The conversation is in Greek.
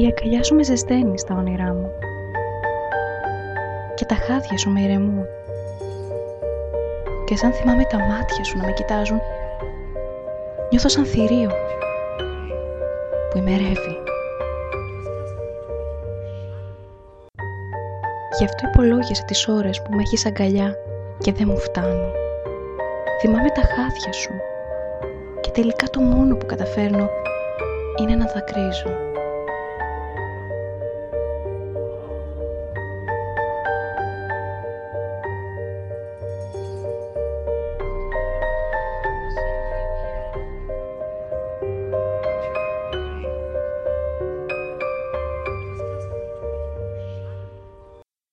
Η αγκαλιά σου με ζεσταίνει στα όνειρά μου. Και τα χάδια σου με ηρεμούν. Και σαν θυμάμαι τα μάτια σου να με κοιτάζουν, νιώθω σαν θηρίο που ημερεύει. Γι' αυτό υπολόγισε τις ώρες που με έχεις αγκαλιά και δεν μου φτάνουν. Θυμάμαι τα χάδια σου και τελικά το μόνο που καταφέρνω είναι να δακρύζω.